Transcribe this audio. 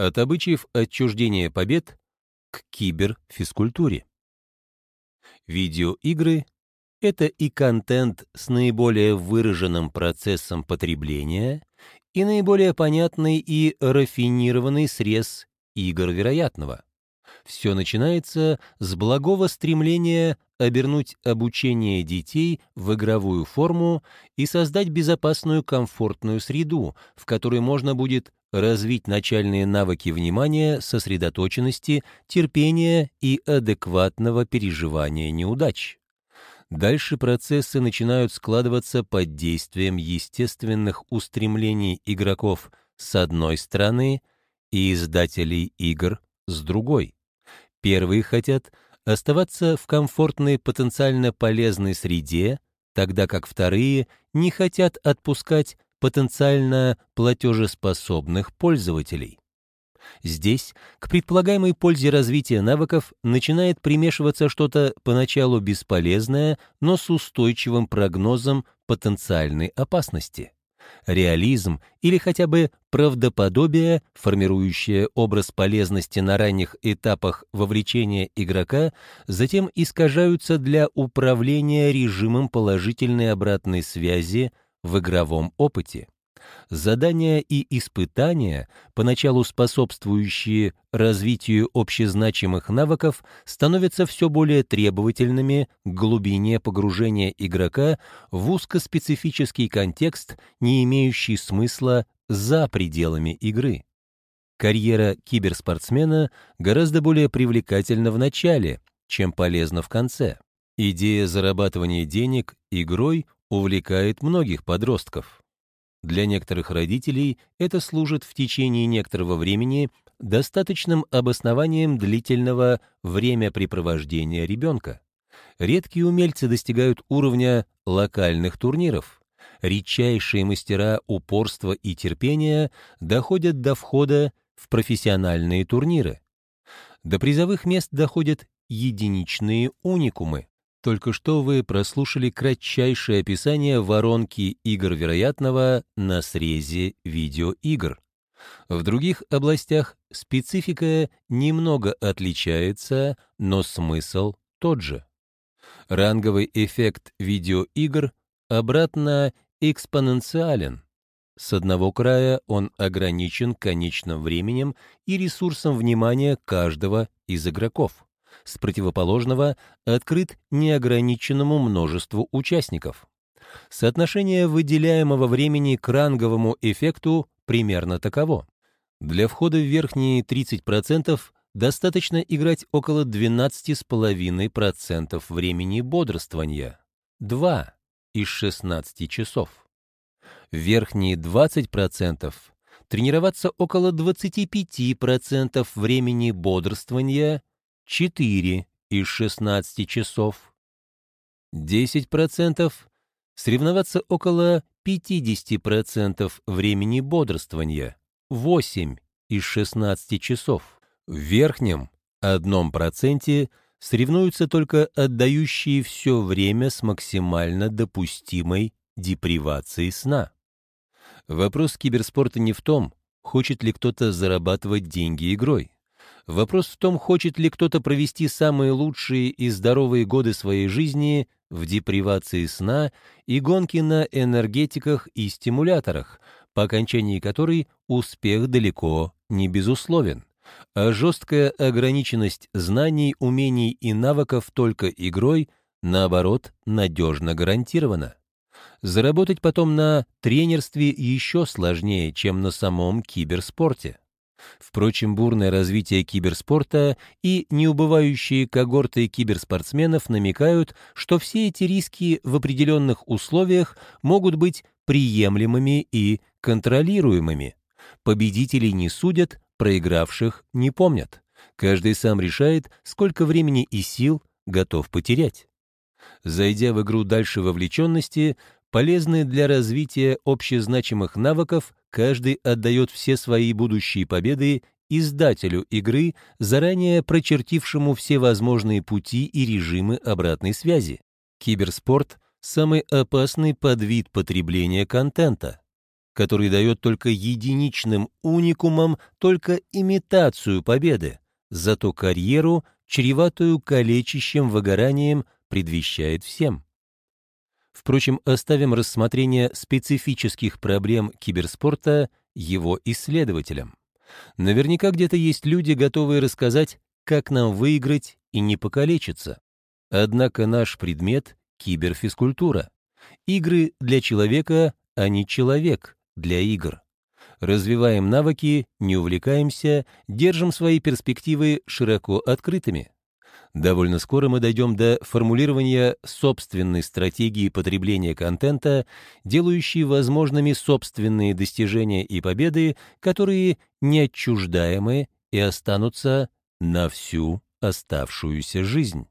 От обычаев отчуждения побед к киберфизкультуре. Видеоигры — это и контент с наиболее выраженным процессом потребления, и наиболее понятный и рафинированный срез игр вероятного. Все начинается с благого стремления обернуть обучение детей в игровую форму и создать безопасную комфортную среду, в которой можно будет развить начальные навыки внимания, сосредоточенности, терпения и адекватного переживания неудач. Дальше процессы начинают складываться под действием естественных устремлений игроков с одной стороны и издателей игр с другой. Первые хотят оставаться в комфортной потенциально полезной среде, тогда как вторые не хотят отпускать потенциально платежеспособных пользователей. Здесь к предполагаемой пользе развития навыков начинает примешиваться что-то поначалу бесполезное, но с устойчивым прогнозом потенциальной опасности реализм или хотя бы правдоподобие, формирующее образ полезности на ранних этапах вовлечения игрока, затем искажаются для управления режимом положительной обратной связи в игровом опыте. Задания и испытания, поначалу способствующие развитию общезначимых навыков, становятся все более требовательными к глубине погружения игрока в узкоспецифический контекст, не имеющий смысла за пределами игры. Карьера киберспортсмена гораздо более привлекательна в начале, чем полезна в конце. Идея зарабатывания денег игрой увлекает многих подростков. Для некоторых родителей это служит в течение некоторого времени достаточным обоснованием длительного времяпрепровождения ребенка. Редкие умельцы достигают уровня локальных турниров. Редчайшие мастера упорства и терпения доходят до входа в профессиональные турниры. До призовых мест доходят единичные уникумы. Только что вы прослушали кратчайшее описание воронки игр вероятного на срезе видеоигр. В других областях специфика немного отличается, но смысл тот же. Ранговый эффект видеоигр обратно экспоненциален. С одного края он ограничен конечным временем и ресурсом внимания каждого из игроков с противоположного открыт неограниченному множеству участников. Соотношение выделяемого времени к ранговому эффекту примерно таково. Для входа в верхние 30% достаточно играть около 12,5% времени бодрствования, 2 из 16 часов. Верхние 20% тренироваться около 25% времени бодрствования 4 из 16 часов. 10% соревноваться около 50% времени бодрствования, 8 из 16 часов. В верхнем, одном проценте, соревнуются только отдающие все время с максимально допустимой депривацией сна. Вопрос киберспорта не в том, хочет ли кто-то зарабатывать деньги игрой. Вопрос в том, хочет ли кто-то провести самые лучшие и здоровые годы своей жизни в депривации сна и гонке на энергетиках и стимуляторах, по окончании которой успех далеко не безусловен, а жесткая ограниченность знаний, умений и навыков только игрой, наоборот, надежно гарантирована. Заработать потом на тренерстве еще сложнее, чем на самом киберспорте. Впрочем, бурное развитие киберспорта и неубывающие когорты киберспортсменов намекают, что все эти риски в определенных условиях могут быть приемлемыми и контролируемыми. Победителей не судят, проигравших не помнят. Каждый сам решает, сколько времени и сил готов потерять. Зайдя в игру дальше вовлеченности, полезные для развития общезначимых навыков, каждый отдает все свои будущие победы издателю игры, заранее прочертившему все возможные пути и режимы обратной связи. Киберспорт — самый опасный подвид потребления контента. который дает только единичным уникумам только имитацию победы, зато карьеру, чреватую калечащим выгоранием, предвещает всем. Впрочем, оставим рассмотрение специфических проблем киберспорта его исследователям. Наверняка где-то есть люди, готовые рассказать, как нам выиграть и не покалечиться. Однако наш предмет — киберфизкультура. Игры для человека, а не человек для игр. Развиваем навыки, не увлекаемся, держим свои перспективы широко открытыми. Довольно скоро мы дойдем до формулирования собственной стратегии потребления контента, делающей возможными собственные достижения и победы, которые неотчуждаемы и останутся на всю оставшуюся жизнь.